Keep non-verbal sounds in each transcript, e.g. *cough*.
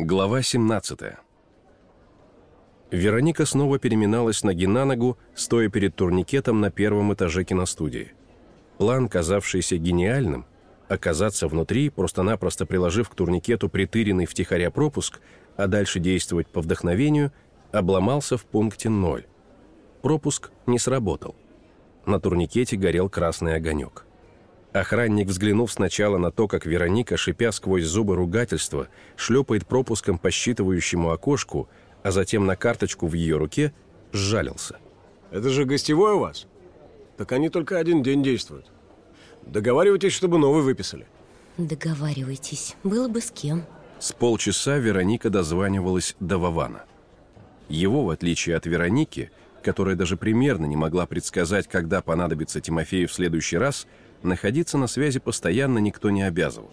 Глава 17 Вероника снова переминалась ноги на ногу, стоя перед турникетом на первом этаже киностудии. План, казавшийся гениальным, оказаться внутри, просто-напросто приложив к турникету притыренный втихаря пропуск, а дальше действовать по вдохновению, обломался в пункте 0. Пропуск не сработал. На турникете горел красный огонек. Охранник, взглянув сначала на то, как Вероника, шипя сквозь зубы ругательства, шлепает пропуском по считывающему окошку, а затем на карточку в ее руке, сжалился. «Это же гостевой у вас? Так они только один день действуют. Договаривайтесь, чтобы новый выписали». Договаривайтесь. Было бы с кем. С полчаса Вероника дозванивалась до Вована. Его, в отличие от Вероники, которая даже примерно не могла предсказать, когда понадобится Тимофею в следующий раз – находиться на связи постоянно никто не обязывал.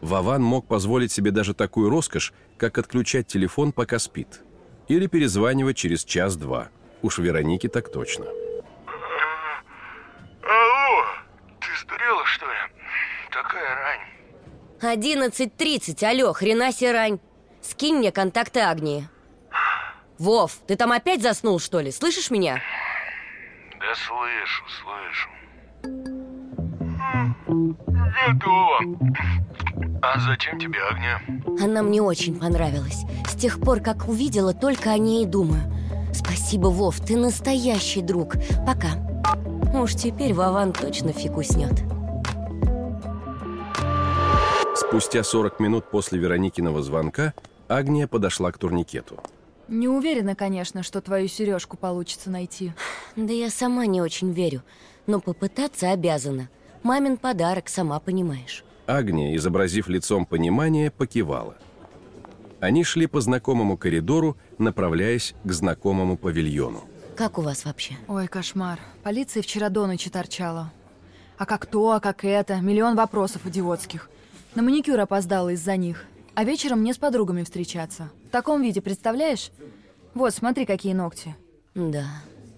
Вован мог позволить себе даже такую роскошь, как отключать телефон, пока спит. Или перезванивать через час-два. Уж Веронике так точно. Алло, ты сдурела, что ли? Такая рань. 11.30, алло, хрена себе рань. Скинь мне контакты Агнии. Вов, ты там опять заснул, что ли? Слышишь меня? Да слышу, слышу. Готово. А зачем тебе огня? Она мне очень понравилась. С тех пор, как увидела, только о ней и думаю. Спасибо, Вов, ты настоящий друг. Пока. Уж теперь Вован точно фиг уснет. Спустя 40 минут после Вероникиного звонка Агния подошла к турникету. Не уверена, конечно, что твою сережку получится найти. Да я сама не очень верю, но попытаться обязана. Мамин подарок, сама понимаешь. Агния, изобразив лицом понимание, покивала. Они шли по знакомому коридору, направляясь к знакомому павильону. Как у вас вообще? Ой, кошмар. Полиция вчера до ночи торчала. А как то, а как это? Миллион вопросов идиотских. На маникюр опоздала из-за них. А вечером мне с подругами встречаться. В таком виде, представляешь? Вот, смотри, какие ногти. Да.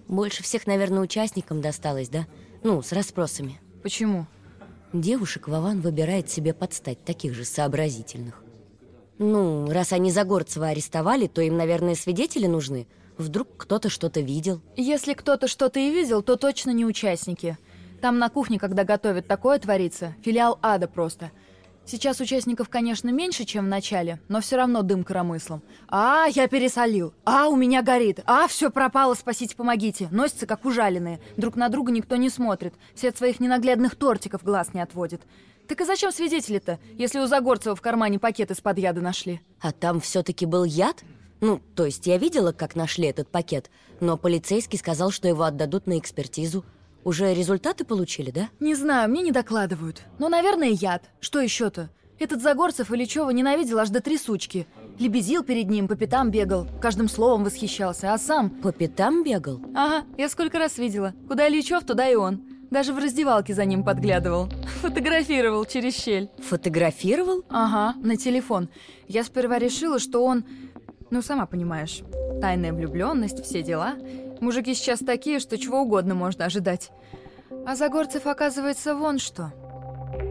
Больше всех, наверное, участникам досталось, да? Ну, с расспросами. Почему? Девушек Вован выбирает себе подстать, таких же сообразительных. Ну, раз они Загорцева арестовали, то им, наверное, свидетели нужны. Вдруг кто-то что-то видел. Если кто-то что-то и видел, то точно не участники. Там на кухне, когда готовят, такое творится. Филиал ада просто. Сейчас участников, конечно, меньше, чем в начале, но все равно дым коромыслом. А, я пересолил. А, у меня горит. А, все пропало, спасите, помогите. Носятся, как ужаленные. Друг на друга никто не смотрит. Все от своих ненаглядных тортиков глаз не отводит. Так и зачем свидетели-то, если у Загорцева в кармане пакет из-под яда нашли? А там все-таки был яд? Ну, то есть я видела, как нашли этот пакет, но полицейский сказал, что его отдадут на экспертизу. Уже результаты получили, да? Не знаю, мне не докладывают. Но, наверное, яд. Что еще-то? Этот Загорцев Ильичева ненавидел аж до трясучки. Лебезил перед ним, по пятам бегал, каждым словом восхищался, а сам... По пятам бегал? Ага, я сколько раз видела. Куда Ильичев, туда и он. Даже в раздевалке за ним подглядывал. *laughs* Фотографировал через щель. Фотографировал? Ага, на телефон. Я сперва решила, что он... Ну, сама понимаешь. Тайная влюбленность, все дела. Мужики сейчас такие, что чего угодно можно ожидать. А Загорцев, оказывается, вон что.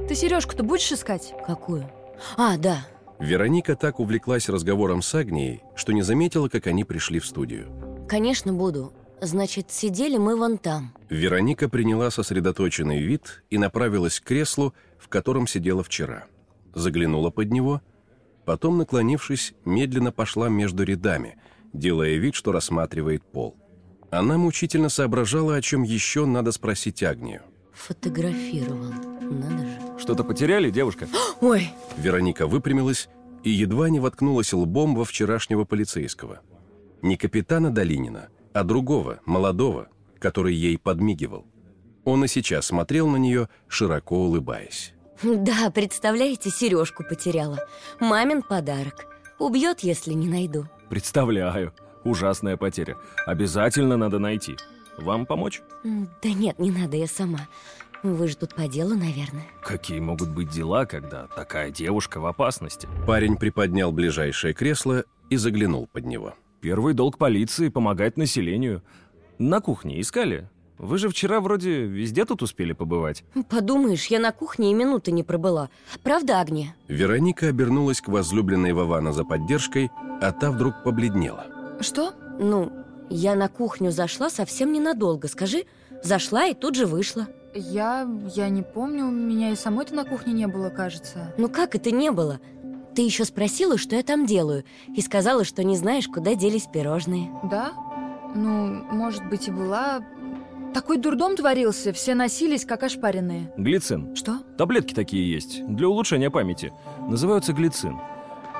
Ты сережку-то будешь искать? Какую? А, да. Вероника так увлеклась разговором с Агнией, что не заметила, как они пришли в студию. Конечно, буду. Значит, сидели мы вон там. Вероника приняла сосредоточенный вид и направилась к креслу, в котором сидела вчера. Заглянула под него, потом, наклонившись, медленно пошла между рядами, делая вид, что рассматривает пол. Она мучительно соображала, о чем еще надо спросить Агнию. Фотографировал. Надо же. Что-то потеряли, девушка? *gasps* Ой! Вероника выпрямилась и едва не воткнулась лбом во вчерашнего полицейского. Не капитана Долинина, а другого, молодого, который ей подмигивал. Он и сейчас смотрел на нее, широко улыбаясь. Да, представляете, сережку потеряла. Мамин подарок. Убьет, если не найду. Представляю. Ужасная потеря. Обязательно надо найти. Вам помочь? Да нет, не надо, я сама. Вы же тут по делу, наверное. Какие могут быть дела, когда такая девушка в опасности? Парень приподнял ближайшее кресло и заглянул под него. Первый долг полиции – помогать населению. На кухне искали? Вы же вчера вроде везде тут успели побывать. Подумаешь, я на кухне и минуты не пробыла. Правда, Агния? Вероника обернулась к возлюбленной Вована за поддержкой, а та вдруг побледнела. Что? Ну, я на кухню зашла совсем ненадолго, скажи. Зашла и тут же вышла. Я... я не помню, меня и самой-то на кухне не было, кажется. Ну как это не было? Ты еще спросила, что я там делаю, и сказала, что не знаешь, куда делись пирожные. Да? Ну, может быть, и была... Такой дурдом творился, все носились, как ошпаренные. Глицин. Что? Таблетки такие есть, для улучшения памяти. Называются глицин.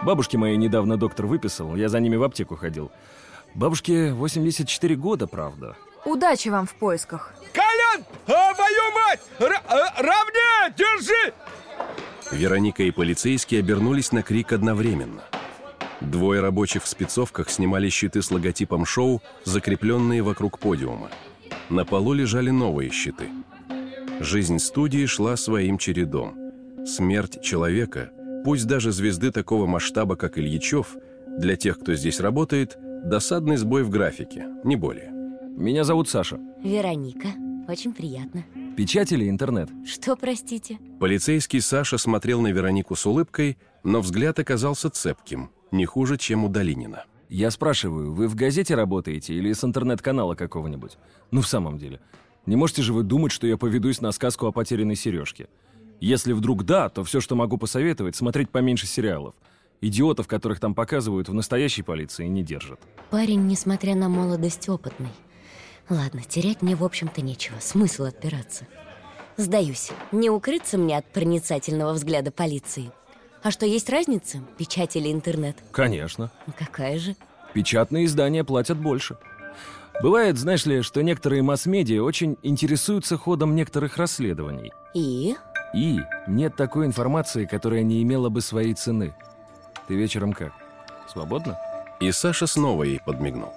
Бабушке моей недавно доктор выписал, я за ними в аптеку ходил. Бабушке 84 года, правда. Удачи вам в поисках. Колян! А, мою мать! Р- а, равнее! Держи! Вероника и полицейские обернулись на крик одновременно. Двое рабочих в спецовках снимали щиты с логотипом шоу, закрепленные вокруг подиума. На полу лежали новые щиты. Жизнь студии шла своим чередом. Смерть человека, пусть даже звезды такого масштаба, как Ильичев, для тех, кто здесь работает, досадный сбой в графике, не более. Меня зовут Саша. Вероника, очень приятно. Печать или интернет? Что, простите? Полицейский Саша смотрел на Веронику с улыбкой, но взгляд оказался цепким, не хуже, чем у Долинина. Я спрашиваю, вы в газете работаете или с интернет-канала какого-нибудь? Ну, в самом деле. Не можете же вы думать, что я поведусь на сказку о потерянной сережке? Если вдруг да, то все, что могу посоветовать, смотреть поменьше сериалов. Идиотов, которых там показывают, в настоящей полиции не держат. Парень, несмотря на молодость, опытный. Ладно, терять мне, в общем-то, нечего. Смысл отпираться. Сдаюсь. Не укрыться мне от проницательного взгляда полиции. А что, есть разница? Печать или интернет? Конечно. Какая же? Печатные издания платят больше. Бывает, знаешь ли, что некоторые масс-медиа очень интересуются ходом некоторых расследований. И? И нет такой информации, которая не имела бы своей цены. Ты вечером как? Свободно? И Саша снова ей подмигнул.